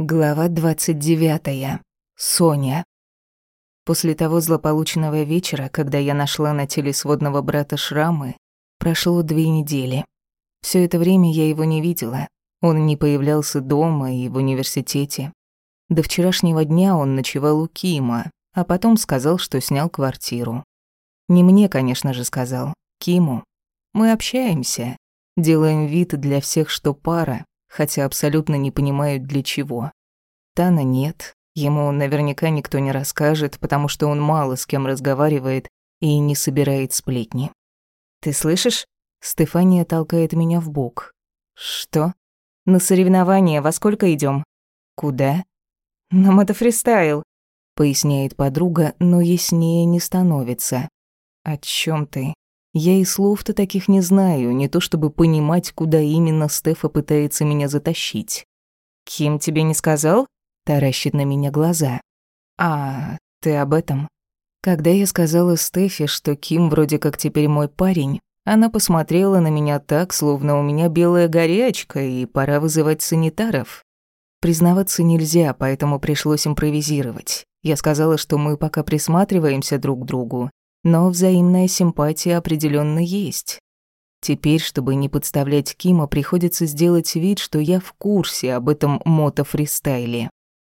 Глава 29. Соня. После того злополучного вечера, когда я нашла на теле сводного брата шрамы, прошло две недели. Все это время я его не видела. Он не появлялся дома и в университете. До вчерашнего дня он ночевал у Кима, а потом сказал, что снял квартиру. Не мне, конечно же, сказал, Киму. Мы общаемся, делаем вид для всех, что пара, хотя абсолютно не понимают для чего. Тана нет, ему наверняка никто не расскажет, потому что он мало с кем разговаривает и не собирает сплетни. «Ты слышишь?» Стефания толкает меня в бок. «Что?» «На соревнования во сколько идем? «Куда?» «На мотофристайл», — поясняет подруга, но яснее не становится. «О чем ты?» Я и слов-то таких не знаю, не то чтобы понимать, куда именно Стефа пытается меня затащить. «Ким тебе не сказал?» — таращит на меня глаза. «А, ты об этом?» Когда я сказала Стефе, что Ким вроде как теперь мой парень, она посмотрела на меня так, словно у меня белая горячка, и пора вызывать санитаров. Признаваться нельзя, поэтому пришлось импровизировать. Я сказала, что мы пока присматриваемся друг к другу, но взаимная симпатия определенно есть. Теперь, чтобы не подставлять Кима, приходится сделать вид, что я в курсе об этом мото-фристайле.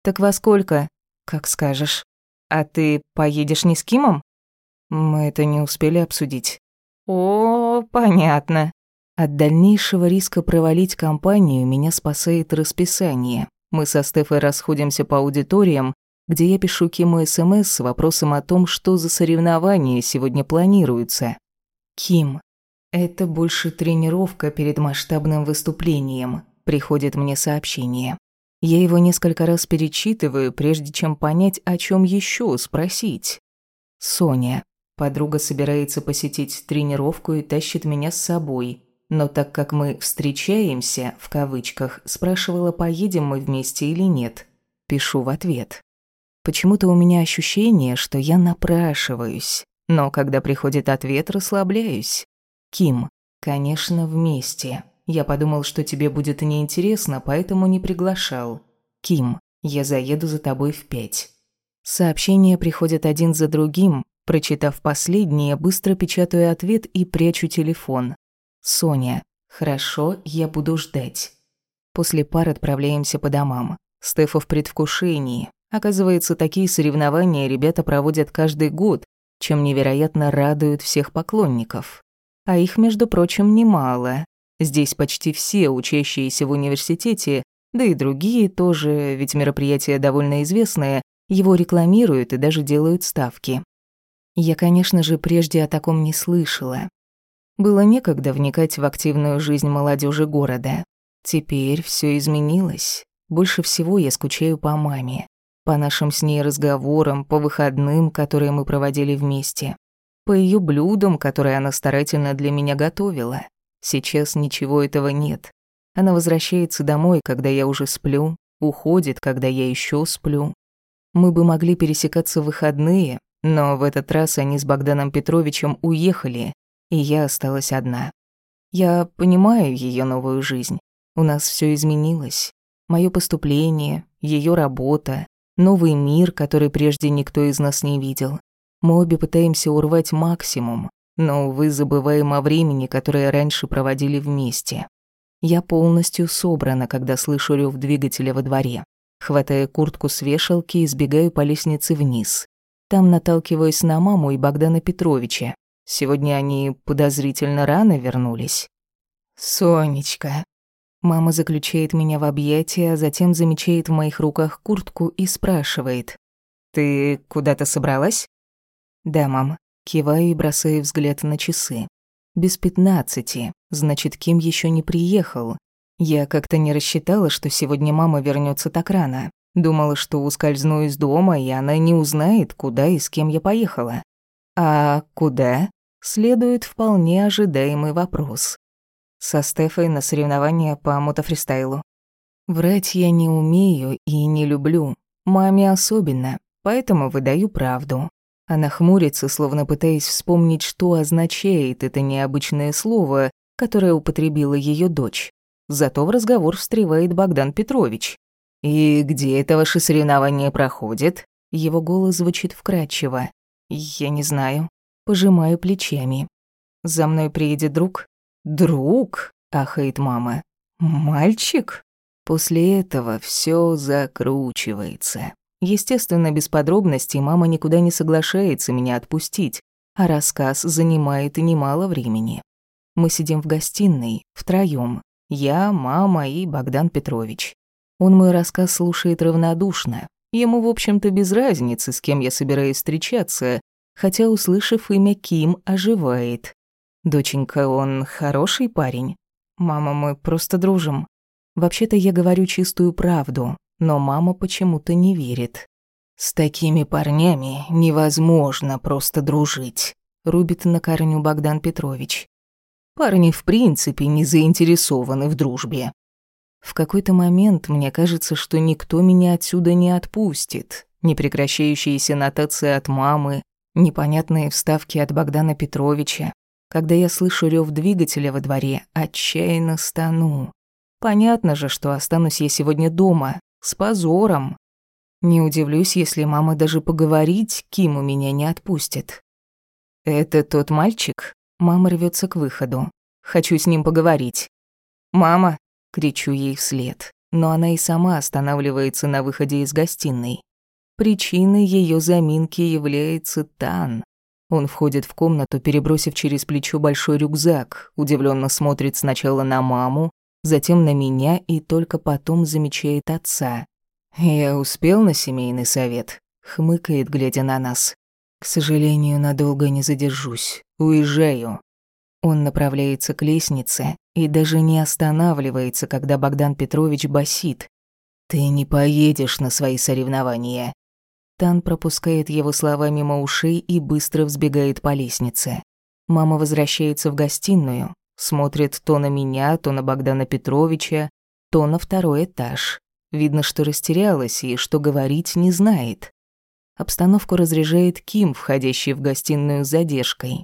«Так во сколько?» «Как скажешь». «А ты поедешь не с Кимом?» Мы это не успели обсудить. «О, понятно». От дальнейшего риска провалить компанию меня спасает расписание. Мы со Стефой расходимся по аудиториям, где я пишу Киму СМС с вопросом о том, что за соревнования сегодня планируются. «Ким, это больше тренировка перед масштабным выступлением», приходит мне сообщение. Я его несколько раз перечитываю, прежде чем понять, о чем еще спросить. Соня. Подруга собирается посетить тренировку и тащит меня с собой. Но так как мы «встречаемся», в кавычках, спрашивала, поедем мы вместе или нет. Пишу в ответ. Почему-то у меня ощущение, что я напрашиваюсь, но когда приходит ответ, расслабляюсь. Ким, конечно, вместе. Я подумал, что тебе будет неинтересно, поэтому не приглашал. Ким, я заеду за тобой в пять. Сообщения приходят один за другим. Прочитав последнее, быстро печатаю ответ и прячу телефон. Соня, хорошо, я буду ждать. После пар отправляемся по домам. Стефа в предвкушении. Оказывается, такие соревнования ребята проводят каждый год, чем невероятно радуют всех поклонников. А их, между прочим, немало. Здесь почти все учащиеся в университете, да и другие тоже, ведь мероприятие довольно известное, его рекламируют и даже делают ставки. Я, конечно же, прежде о таком не слышала. Было некогда вникать в активную жизнь молодежи города. Теперь все изменилось. Больше всего я скучаю по маме по нашим с ней разговорам, по выходным, которые мы проводили вместе, по ее блюдам, которые она старательно для меня готовила. Сейчас ничего этого нет. Она возвращается домой, когда я уже сплю, уходит, когда я еще сплю. Мы бы могли пересекаться в выходные, но в этот раз они с Богданом Петровичем уехали, и я осталась одна. Я понимаю ее новую жизнь. У нас все изменилось. Мое поступление, ее работа, новый мир, который прежде никто из нас не видел. Мы обе пытаемся урвать максимум, но, увы, забываем о времени, которое раньше проводили вместе. Я полностью собрана, когда слышу рёв двигателя во дворе. Хватая куртку с вешалки и сбегаю по лестнице вниз. Там наталкиваюсь на маму и Богдана Петровича. Сегодня они подозрительно рано вернулись. «Сонечка», Мама заключает меня в объятия, а затем замечает в моих руках куртку и спрашивает. «Ты куда-то собралась?» «Да, мам». Киваю и бросаю взгляд на часы. «Без пятнадцати. Значит, Ким еще не приехал. Я как-то не рассчитала, что сегодня мама вернется так рано. Думала, что ускользну из дома, и она не узнает, куда и с кем я поехала. А куда? Следует вполне ожидаемый вопрос со Стефой на соревнования по мотофристайлу. Врать я не умею и не люблю, маме особенно, поэтому выдаю правду. Она хмурится, словно пытаясь вспомнить, что означает это необычное слово, которое употребила ее дочь. Зато в разговор встревает Богдан Петрович. «И где это ваше соревнование проходит?» Его голос звучит вкрадчиво. «Я не знаю». Пожимаю плечами. «За мной приедет друг?» «Друг?» – ахает мама. «Мальчик?» После этого все закручивается. Естественно, без подробностей мама никуда не соглашается меня отпустить, а рассказ занимает немало времени. Мы сидим в гостиной, втроём. Я, мама и Богдан Петрович. Он мой рассказ слушает равнодушно. Ему, в общем-то, без разницы, с кем я собираюсь встречаться, хотя, услышав имя Ким, оживает. «Доченька, он хороший парень?» «Мама, мы просто дружим». Вообще-то я говорю чистую правду, но мама почему-то не верит. «С такими парнями невозможно просто дружить», — рубит на корню Богдан Петрович. Парни в принципе не заинтересованы в дружбе. В какой-то момент мне кажется, что никто меня отсюда не отпустит. Непрекращающиеся нотации от мамы, непонятные вставки от Богдана Петровича. Когда я слышу рев двигателя во дворе, отчаянно стану. Понятно же, что останусь я сегодня дома, с позором. Не удивлюсь, если мама даже поговорить Ким у меня не отпустит. «Это тот мальчик?» Мама рвется к выходу. Хочу с ним поговорить. «Мама!» — кричу ей вслед. Но она и сама останавливается на выходе из гостиной. Причиной ее заминки является Тан. Он входит в комнату, перебросив через плечо большой рюкзак, удивленно смотрит сначала на маму, затем на меня и только потом замечает отца. «Я успел на семейный совет?» — хмыкает, глядя на нас. «К сожалению, надолго не задержусь. Уезжаю». Он направляется к лестнице и даже не останавливается, когда Богдан Петрович басит. «Ты не поедешь на свои соревнования». Тан пропускает его слова мимо ушей и быстро взбегает по лестнице. Мама возвращается в гостиную, смотрит то на меня, то на Богдана Петровича, то на второй этаж. Видно, что растерялась и что говорить не знает. Обстановку разряжает Ким, входящий в гостиную с задержкой.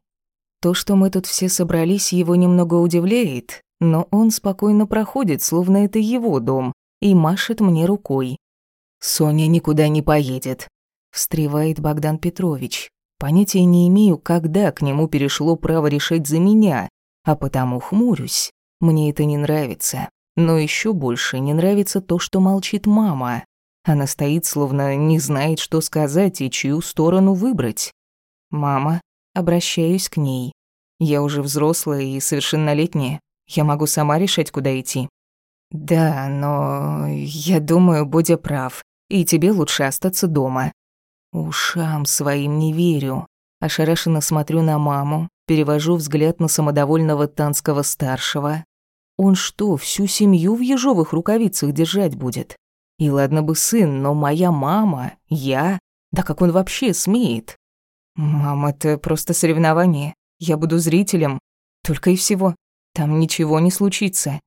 То, что мы тут все собрались, его немного удивляет, но он спокойно проходит, словно это его дом, и машет мне рукой. «Соня никуда не поедет», — встревает Богдан Петрович. Понятия не имею, когда к нему перешло право решать за меня, а потому хмурюсь. Мне это не нравится. Но еще больше не нравится то, что молчит мама. Она стоит, словно не знает, что сказать и чью сторону выбрать. «Мама», обращаюсь к ней. «Я уже взрослая и совершеннолетняя. Я могу сама решать, куда идти». «Да, но я думаю, Бодя прав, и тебе лучше остаться дома». Ушам своим не верю. Ошарашенно смотрю на маму, перевожу взгляд на самодовольного танского старшего. Он что, всю семью в ежовых рукавицах держать будет? И ладно бы сын, но моя мама, я... Да как он вообще смеет? Мама, это просто соревнование. Я буду зрителем. Только и всего. Там ничего не случится.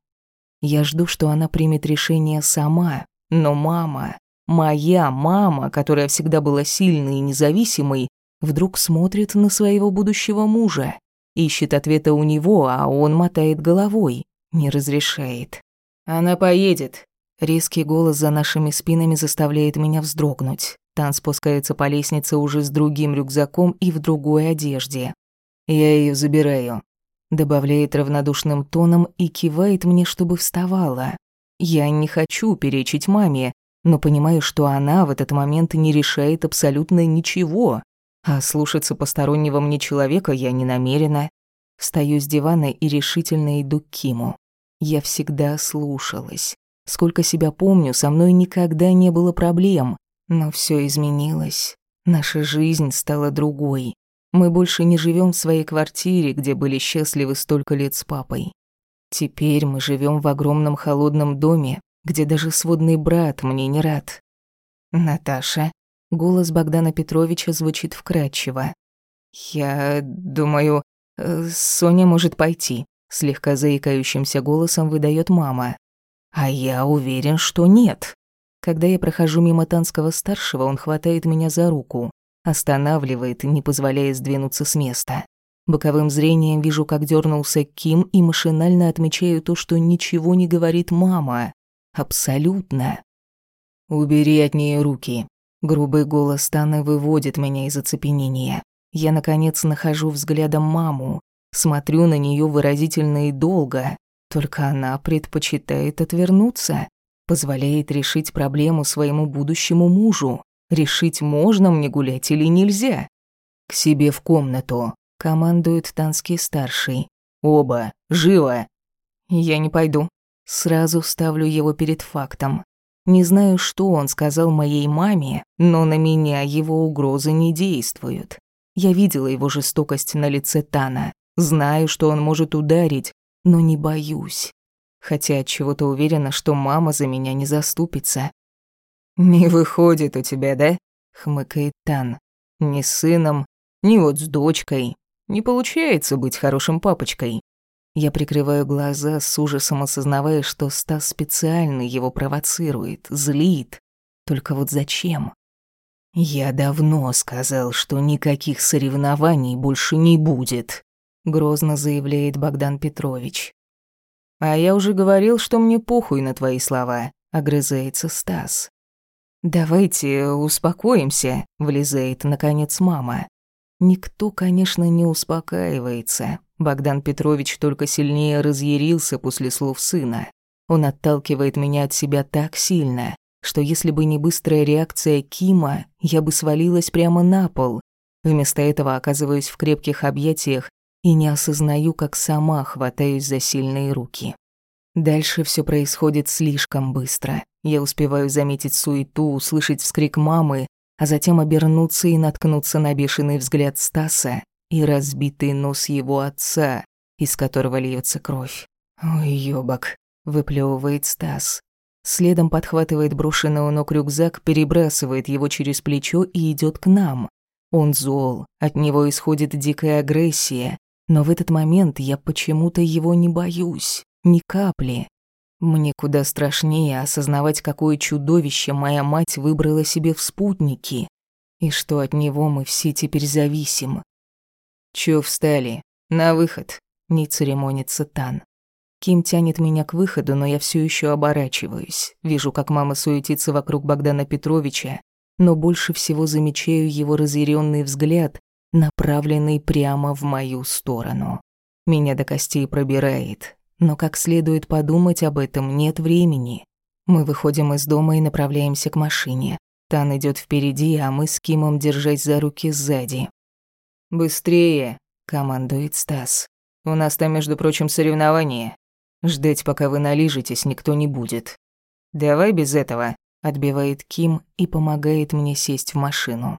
Я жду, что она примет решение сама. Но мама, моя мама, которая всегда была сильной и независимой, вдруг смотрит на своего будущего мужа. Ищет ответа у него, а он мотает головой. Не разрешает. Она поедет. Резкий голос за нашими спинами заставляет меня вздрогнуть. Тан спускается по лестнице уже с другим рюкзаком и в другой одежде. «Я ее забираю», — добавляет равнодушным тоном и кивает мне, чтобы вставала. Я не хочу перечить маме, но понимаю, что она в этот момент не решает абсолютно ничего. А слушаться постороннего мне человека я не намерена. Встаю с дивана и решительно иду к Киму. Я всегда слушалась. Сколько себя помню, со мной никогда не было проблем. Но все изменилось. Наша жизнь стала другой. Мы больше не живем в своей квартире, где были счастливы столько лет с папой. Теперь мы живем в огромном холодном доме, где даже сводный брат мне не рад. Наташа. Голос Богдана Петровича звучит вкрадчиво. Я думаю, э, Соня может пойти, слегка заикающимся голосом выдает мама. А я уверен, что нет. Когда я прохожу мимо Танского старшего, он хватает меня за руку, останавливает, не позволяя сдвинуться с места. Боковым зрением вижу, как дернулся Ким, и машинально отмечаю то, что ничего не говорит мама. Абсолютно. «Убери от нее руки». Грубый голос Таны выводит меня из оцепенения. Я, наконец, нахожу взглядом маму, смотрю на нее выразительно и долго, только она предпочитает отвернуться, позволяет решить проблему своему будущему мужу. Решить, можно мне гулять или нельзя. К себе в комнату, командует Танский старший. Оба, живо. Я не пойду. Сразу ставлю его перед фактом. Не знаю, что он сказал моей маме, но на меня его угрозы не действуют. Я видела его жестокость на лице Тана. Знаю, что он может ударить, но не боюсь. Хотя от чего-то уверена, что мама за меня не заступится. Не выходит у тебя, да? хмыкает Тан. Ни с сыном, ни вот с дочкой. Не получается быть хорошим папочкой. Я прикрываю глаза, с ужасом осознавая, что Стас специально его провоцирует, злит. Только вот зачем? «Я давно сказал, что никаких соревнований больше не будет», — грозно заявляет Богдан Петрович. «А я уже говорил, что мне похуй на твои слова», — огрызается Стас. «Давайте успокоимся», — влезает, наконец, мама. Никто, конечно, не успокаивается. Богдан Петрович только сильнее разъярился после слов сына. Он отталкивает меня от себя так сильно, что если бы не быстрая реакция Кима, я бы свалилась прямо на пол. Вместо этого оказываюсь в крепких объятиях и не осознаю, как сама хватаюсь за сильные руки. Дальше все происходит слишком быстро. Я успеваю заметить суету, услышать вскрик мамы, а затем обернуться и наткнуться на бешеный взгляд Стаса и разбитый нос его отца, из которого льется кровь. «Ой, ёбок», — выплевывает Стас. Следом подхватывает брошенный у ног рюкзак, перебрасывает его через плечо и идет к нам. Он зол, от него исходит дикая агрессия, но в этот момент я почему-то его не боюсь, ни капли. Мне куда страшнее осознавать, какое чудовище моя мать выбрала себе в спутники, и что от него мы все теперь зависим. Чё встали? На выход, не церемонится Тан. Ким тянет меня к выходу, но я все еще оборачиваюсь. Вижу, как мама суетится вокруг Богдана Петровича, но больше всего замечаю его разъяренный взгляд, направленный прямо в мою сторону. Меня до костей пробирает, но как следует подумать об этом нет времени. Мы выходим из дома и направляемся к машине. Тан идет впереди, а мы с Кимом держась за руки сзади. «Быстрее!» — командует Стас. «У нас там, между прочим, соревнование. Ждать, пока вы налижетесь, никто не будет. Давай без этого», — отбивает Ким и помогает мне сесть в машину.